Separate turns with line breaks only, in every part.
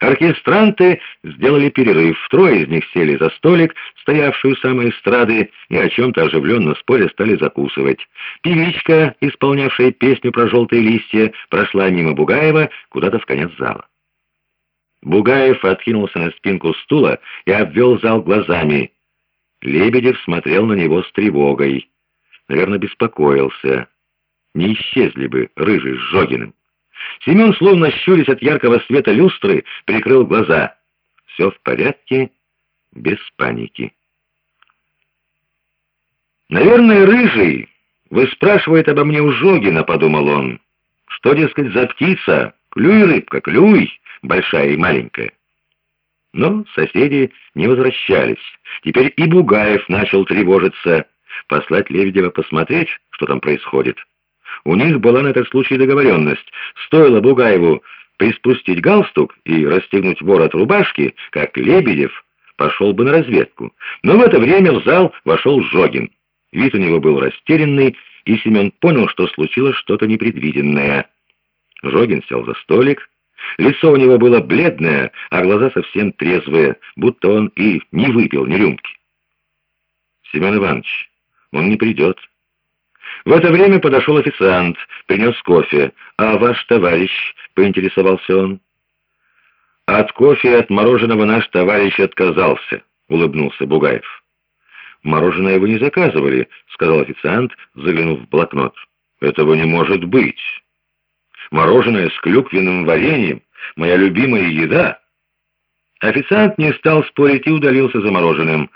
Оркестранты сделали перерыв. Трое из них сели за столик, стоявший у самой эстрады, и о чем-то оживленно споря стали закусывать. Певичка, исполнявшая песню про желтые листья, прошла мимо Бугаева куда-то в конец зала. Бугаев откинулся на спинку стула и обвел зал глазами. Лебедев смотрел на него с тревогой. Наверное, беспокоился. Не исчезли бы Рыжий с Жогиным. Семен, словно щурясь от яркого света люстры, прикрыл глаза. Все в порядке, без паники. «Наверное, Рыжий выспрашивает обо мне у Жогина», — подумал он. «Что, дескать, за птица? Клюй, рыбка, клюй, большая и маленькая». Но соседи не возвращались. Теперь и Бугаев начал тревожиться, послать Лебедева посмотреть, что там происходит. У них была на этот случай договоренность. Стоило Бугаеву приспустить галстук и расстегнуть ворот рубашки, как Лебедев пошел бы на разведку. Но в это время в зал вошел Жогин. Вид у него был растерянный, и Семен понял, что случилось что-то непредвиденное. Жогин сел за столик. Лицо у него было бледное, а глаза совсем трезвые, будто он и не выпил ни рюмки. «Семен Иванович, он не придет». В это время подошел официант, принес кофе. «А ваш товарищ?» — поинтересовался он. «От кофе и от мороженого наш товарищ отказался», — улыбнулся Бугаев. «Мороженое вы не заказывали», — сказал официант, заглянув в блокнот. «Этого не может быть. Мороженое с клюквенным вареньем — моя любимая еда». Официант не стал спорить и удалился за мороженым.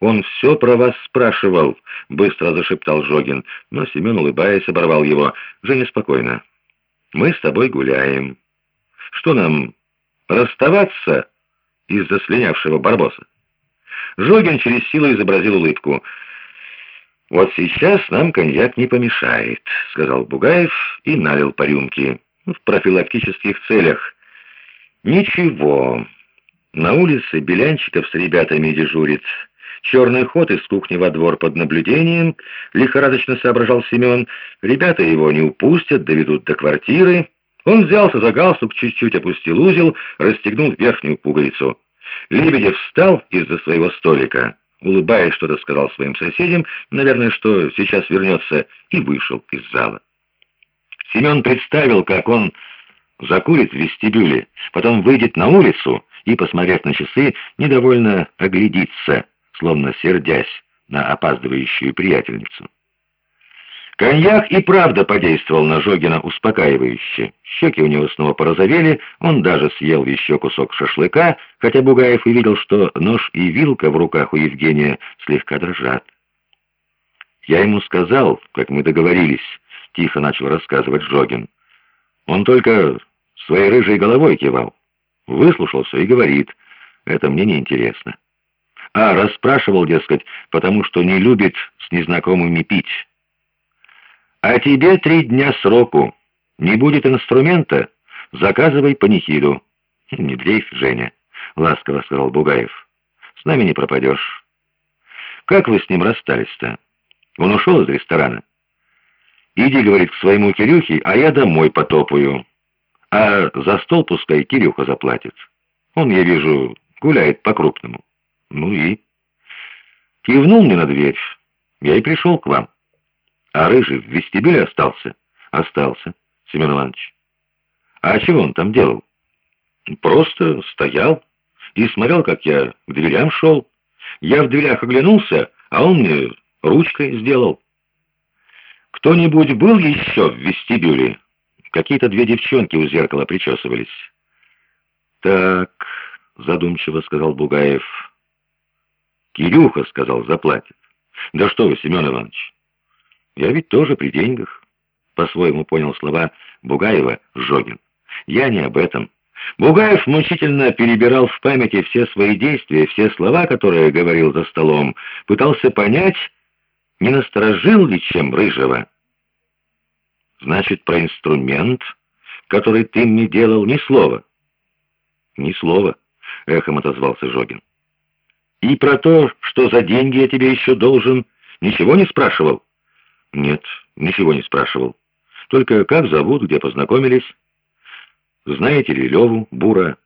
«Он все про вас спрашивал», — быстро зашептал Жогин, но Семен, улыбаясь, оборвал его. «Женя, спокойно. Мы с тобой гуляем. Что нам, расставаться из-за слинявшего Барбоса?» Жогин через силу изобразил улыбку. «Вот сейчас нам коньяк не помешает», — сказал Бугаев и налил по рюмке. «В профилактических целях». «Ничего. На улице Белянчиков с ребятами дежурит». Черный ход из кухни во двор под наблюдением, лихорадочно соображал Семен. Ребята его не упустят, доведут до квартиры. Он взялся за галстук, чуть-чуть опустил узел, расстегнул верхнюю пуговицу. Лебедев встал из-за своего столика, улыбаясь, что-то сказал своим соседям, наверное, что сейчас вернется, и вышел из зала. Семен представил, как он закурит в вестибюле, потом выйдет на улицу и, посмотрев на часы, недовольно оглядится — словно сердясь на опаздывающую приятельницу. Коньяк и правда подействовал на Жогина успокаивающе. Щеки у него снова порозовели, он даже съел еще кусок шашлыка, хотя Бугаев и видел, что нож и вилка в руках у Евгения слегка дрожат. «Я ему сказал, как мы договорились», — тихо начал рассказывать Жогин. Он только своей рыжей головой кивал. Выслушал все и говорит, это мне не интересно. А, расспрашивал, дескать, потому что не любит с незнакомыми пить. А тебе три дня сроку. Не будет инструмента, заказывай панихиду. Не дрейф, Женя, ласково сказал Бугаев. С нами не пропадешь. Как вы с ним расстались-то? Он ушел из ресторана. Иди, говорит, к своему Кирюхе, а я домой потопаю. А за стол пускай Кирюха заплатит. Он, я вижу, гуляет по-крупному. Ну и? Кивнул мне на дверь. Я и пришел к вам. А Рыжий в вестибюле остался? Остался, Семен Иванович. А чего он там делал? Просто стоял и смотрел, как я к дверям шел. Я в дверях оглянулся, а он мне ручкой сделал. Кто-нибудь был еще в вестибюле? Какие-то две девчонки у зеркала причесывались. «Так», — задумчиво сказал Бугаев, — «Кирюха, — сказал, — заплатит». «Да что вы, Семен Иванович, я ведь тоже при деньгах», — по-своему понял слова Бугаева Жогин. «Я не об этом». Бугаев мучительно перебирал в памяти все свои действия, все слова, которые говорил за столом, пытался понять, не насторожил ли чем Рыжего. «Значит, про инструмент, который ты мне делал, ни слова». «Ни слова», — эхом отозвался Жогин. И про то, что за деньги я тебе еще должен, ничего не спрашивал? Нет, ничего не спрашивал. Только как зовут, где познакомились? Знаете ли Леву, Бура?